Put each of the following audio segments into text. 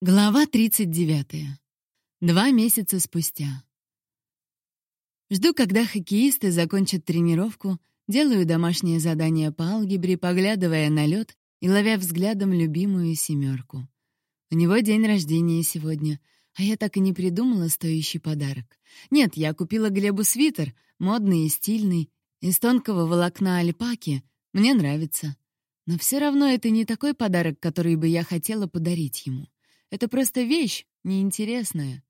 Глава 39. Два месяца спустя. Жду, когда хоккеисты закончат тренировку, делаю домашнее задание по алгебре, поглядывая на лед и ловя взглядом любимую семерку. У него день рождения сегодня, а я так и не придумала стоящий подарок. Нет, я купила Глебу свитер, модный и стильный, из тонкого волокна альпаки, мне нравится. Но все равно это не такой подарок, который бы я хотела подарить ему. Это просто вещь, неинтересная.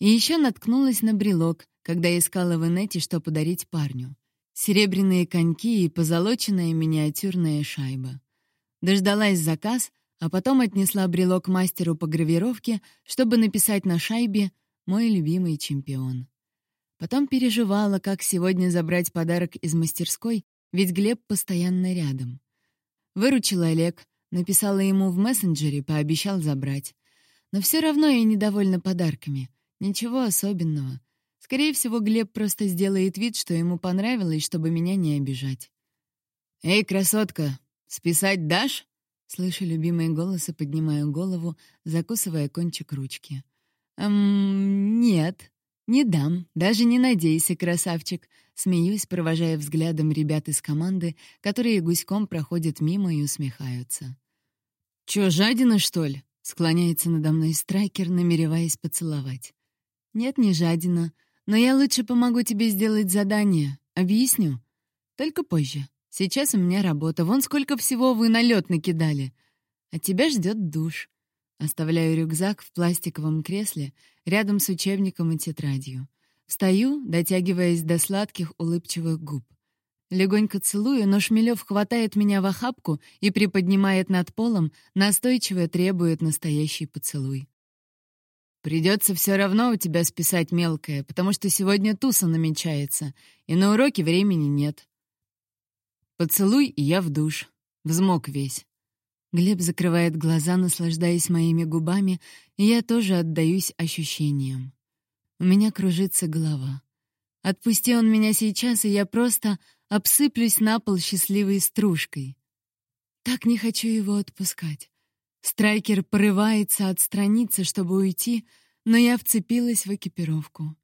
И еще наткнулась на брелок, когда искала в инете, что подарить парню. Серебряные коньки и позолоченная миниатюрная шайба. Дождалась заказ, а потом отнесла брелок мастеру по гравировке, чтобы написать на шайбе «Мой любимый чемпион». Потом переживала, как сегодня забрать подарок из мастерской, ведь Глеб постоянно рядом. Выручила Олег, Написала ему в мессенджере, пообещал забрать. Но все равно я недовольна подарками. Ничего особенного. Скорее всего, Глеб просто сделает вид, что ему понравилось, чтобы меня не обижать. «Эй, красотка, списать дашь?» Слышу любимые голосы, поднимаю голову, закусывая кончик ручки. «Эм, нет», «Не дам, даже не надейся, красавчик», — смеюсь, провожая взглядом ребят из команды, которые гуськом проходят мимо и усмехаются. «Чё, жадина, что ли?» — склоняется надо мной страйкер, намереваясь поцеловать. «Нет, не жадина, но я лучше помогу тебе сделать задание. Объясню. Только позже. Сейчас у меня работа. Вон сколько всего вы на лед накидали. А тебя ждет душ. Оставляю рюкзак в пластиковом кресле рядом с учебником и тетрадью. Встаю, дотягиваясь до сладких улыбчивых губ. Легонько целую, но Шмелев хватает меня в охапку и приподнимает над полом, настойчиво требует настоящий поцелуй. «Придется все равно у тебя списать мелкое, потому что сегодня туса намечается, и на уроке времени нет. Поцелуй, и я в душ. Взмок весь. Глеб закрывает глаза, наслаждаясь моими губами, и я тоже отдаюсь ощущениям. У меня кружится голова. Отпусти он меня сейчас, и я просто обсыплюсь на пол счастливой стружкой. Так не хочу его отпускать. Страйкер порывается отстраниться, чтобы уйти, но я вцепилась в экипировку.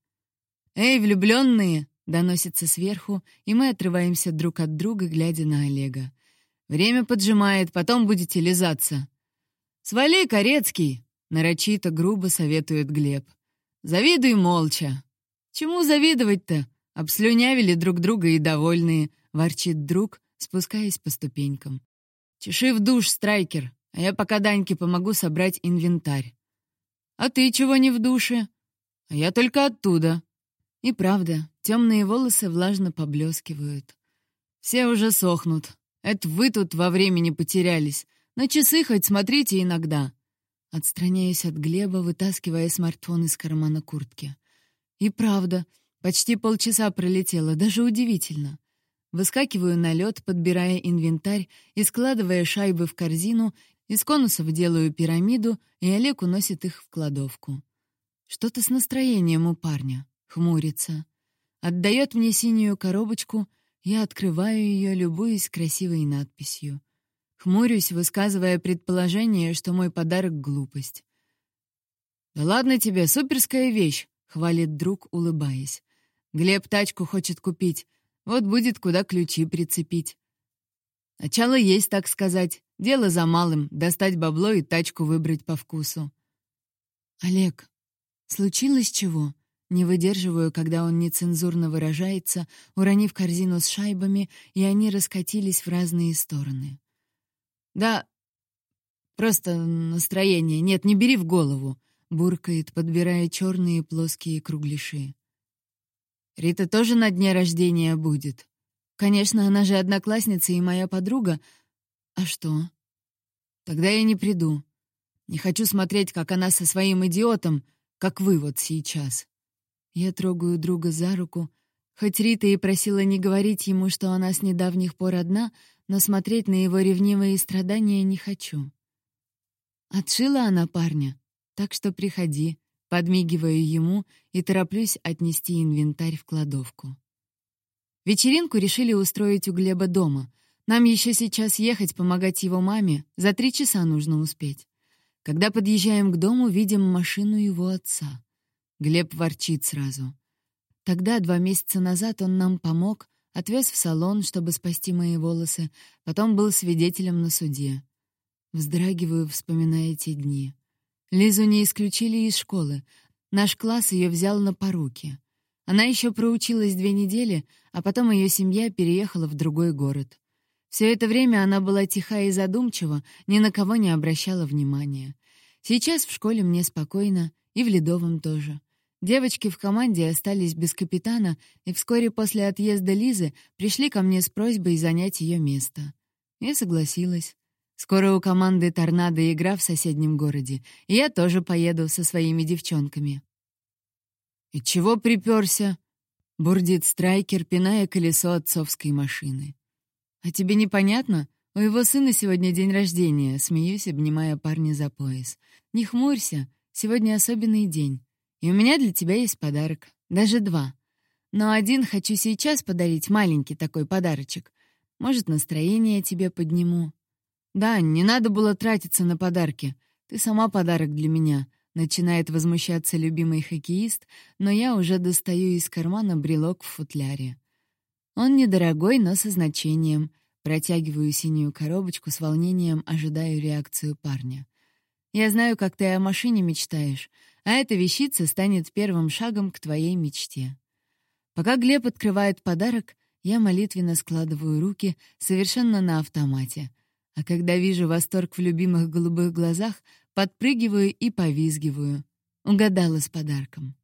«Эй, влюбленные!» — доносится сверху, и мы отрываемся друг от друга, глядя на Олега. Время поджимает, потом будете лизаться. «Свали, Корецкий!» — нарочито грубо советует Глеб. «Завидуй молча». «Чему завидовать-то? Обслюнявили друг друга и довольные», — ворчит друг, спускаясь по ступенькам. «Чеши в душ, страйкер, а я пока Даньке помогу собрать инвентарь». «А ты чего не в душе?» «А я только оттуда». И правда, темные волосы влажно поблескивают. Все уже сохнут, это вы тут во времени потерялись. На часы хоть смотрите иногда». Отстраняюсь от Глеба, вытаскивая смартфон из кармана куртки. И правда, почти полчаса пролетело, даже удивительно. Выскакиваю на лед, подбирая инвентарь и складывая шайбы в корзину, из конусов делаю пирамиду, и Олег уносит их в кладовку. Что-то с настроением у парня. Хмурится. Отдает мне синюю коробочку, я открываю ее, любуясь красивой надписью. Хмурюсь, высказывая предположение, что мой подарок — глупость. «Да ладно тебе, суперская вещь!» — хвалит друг, улыбаясь. «Глеб тачку хочет купить. Вот будет куда ключи прицепить». Начало есть, так сказать. Дело за малым — достать бабло и тачку выбрать по вкусу. «Олег, случилось чего?» Не выдерживаю, когда он нецензурно выражается, уронив корзину с шайбами, и они раскатились в разные стороны. «Да, просто настроение. Нет, не бери в голову», — буркает, подбирая черные плоские кругляши. «Рита тоже на дне рождения будет. Конечно, она же одноклассница и моя подруга. А что? Тогда я не приду. Не хочу смотреть, как она со своим идиотом, как вы вот сейчас». Я трогаю друга за руку. Хоть Рита и просила не говорить ему, что она с недавних пор одна, но смотреть на его ревнивые страдания не хочу. Отшила она парня, так что приходи, подмигиваю ему и тороплюсь отнести инвентарь в кладовку. Вечеринку решили устроить у Глеба дома. Нам еще сейчас ехать помогать его маме, за три часа нужно успеть. Когда подъезжаем к дому, видим машину его отца. Глеб ворчит сразу. Тогда, два месяца назад, он нам помог, отвез в салон, чтобы спасти мои волосы, потом был свидетелем на суде. Вздрагиваю, вспоминая эти дни. Лизу не исключили из школы. Наш класс ее взял на поруки. Она еще проучилась две недели, а потом ее семья переехала в другой город. Все это время она была тиха и задумчива, ни на кого не обращала внимания. Сейчас в школе мне спокойно, и в Ледовом тоже. Девочки в команде остались без капитана, и вскоре после отъезда Лизы пришли ко мне с просьбой занять ее место. Я согласилась. Скоро у команды «Торнадо» игра в соседнем городе, и я тоже поеду со своими девчонками. «И чего приперся?» — бурдит страйкер, пиная колесо отцовской машины. «А тебе непонятно? У его сына сегодня день рождения», — смеюсь, обнимая парня за пояс. «Не хмурься, сегодня особенный день. И у меня для тебя есть подарок. Даже два. Но один хочу сейчас подарить, маленький такой подарочек. Может, настроение тебе подниму». «Да, не надо было тратиться на подарки. Ты сама подарок для меня», Начинает возмущаться любимый хоккеист, но я уже достаю из кармана брелок в футляре. Он недорогой, но со значением. Протягиваю синюю коробочку с волнением, ожидаю реакцию парня. Я знаю, как ты о машине мечтаешь, а эта вещица станет первым шагом к твоей мечте. Пока Глеб открывает подарок, я молитвенно складываю руки совершенно на автомате. А когда вижу восторг в любимых голубых глазах, Подпрыгиваю и повизгиваю. Угадала с подарком.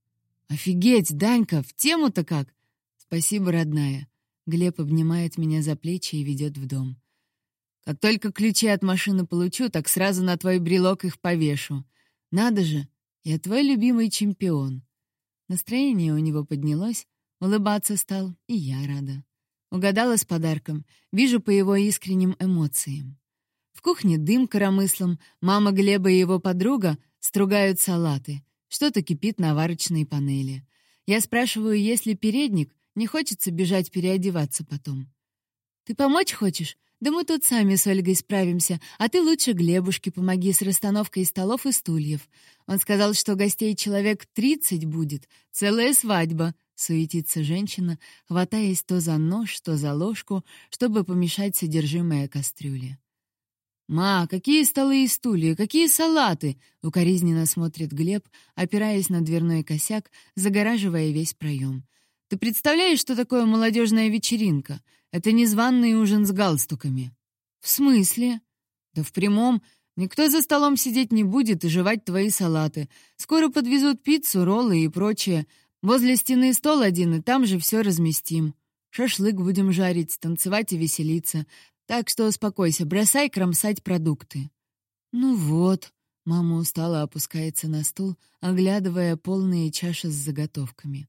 «Офигеть, Данька, в тему-то как!» «Спасибо, родная». Глеб обнимает меня за плечи и ведет в дом. «Как только ключи от машины получу, так сразу на твой брелок их повешу. Надо же, я твой любимый чемпион». Настроение у него поднялось, улыбаться стал, и я рада. Угадала с подарком, вижу по его искренним эмоциям. В кухне дым коромыслом, мама Глеба и его подруга стругают салаты. Что-то кипит на варочной панели. Я спрашиваю, есть ли передник, не хочется бежать переодеваться потом. «Ты помочь хочешь? Да мы тут сами с Ольгой справимся, а ты лучше Глебушке помоги с расстановкой столов и стульев. Он сказал, что гостей человек тридцать будет, целая свадьба», — суетится женщина, хватаясь то за нож, то за ложку, чтобы помешать содержимое кастрюли. «Ма, какие столы и стулья, какие салаты!» — укоризненно смотрит Глеб, опираясь на дверной косяк, загораживая весь проем. «Ты представляешь, что такое молодежная вечеринка? Это незваный ужин с галстуками». «В смысле?» «Да в прямом. Никто за столом сидеть не будет и жевать твои салаты. Скоро подвезут пиццу, роллы и прочее. Возле стены стол один, и там же все разместим. Шашлык будем жарить, танцевать и веселиться. Так что успокойся, бросай кромсать продукты». «Ну вот», — мама устало опускается на стул, оглядывая полные чаши с заготовками.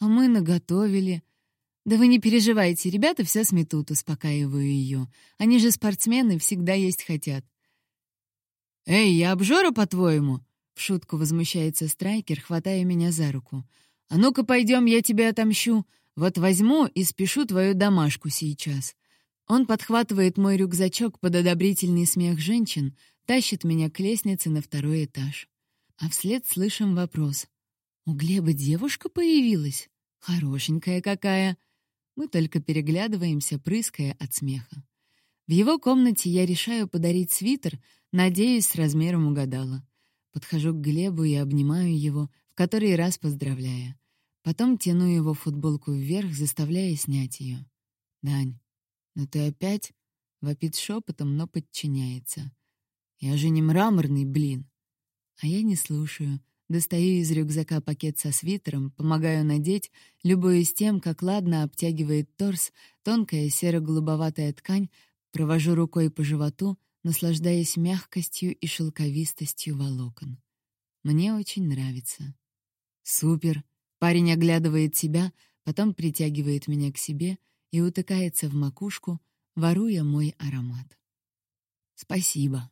«А мы наготовили». «Да вы не переживайте, ребята все сметут», — успокаиваю ее. «Они же спортсмены, всегда есть хотят». «Эй, я обжора, по-твоему?» — в шутку возмущается Страйкер, хватая меня за руку. «А ну-ка пойдем, я тебя отомщу. Вот возьму и спешу твою домашку сейчас». Он подхватывает мой рюкзачок под одобрительный смех женщин, тащит меня к лестнице на второй этаж. А вслед слышим вопрос. «У Глеба девушка появилась? Хорошенькая какая!» Мы только переглядываемся, прыская от смеха. В его комнате я решаю подарить свитер, надеюсь, с размером угадала. Подхожу к Глебу и обнимаю его, в который раз поздравляя. Потом тяну его футболку вверх, заставляя снять ее. «Дань, «Но ты опять...» — вопит шепотом, но подчиняется. «Я же не мраморный, блин!» А я не слушаю. Достаю из рюкзака пакет со свитером, помогаю надеть, любуясь тем, как ладно обтягивает торс, тонкая серо-голубоватая ткань, провожу рукой по животу, наслаждаясь мягкостью и шелковистостью волокон. Мне очень нравится. Супер! Парень оглядывает себя, потом притягивает меня к себе, и утыкается в макушку, воруя мой аромат. «Спасибо»,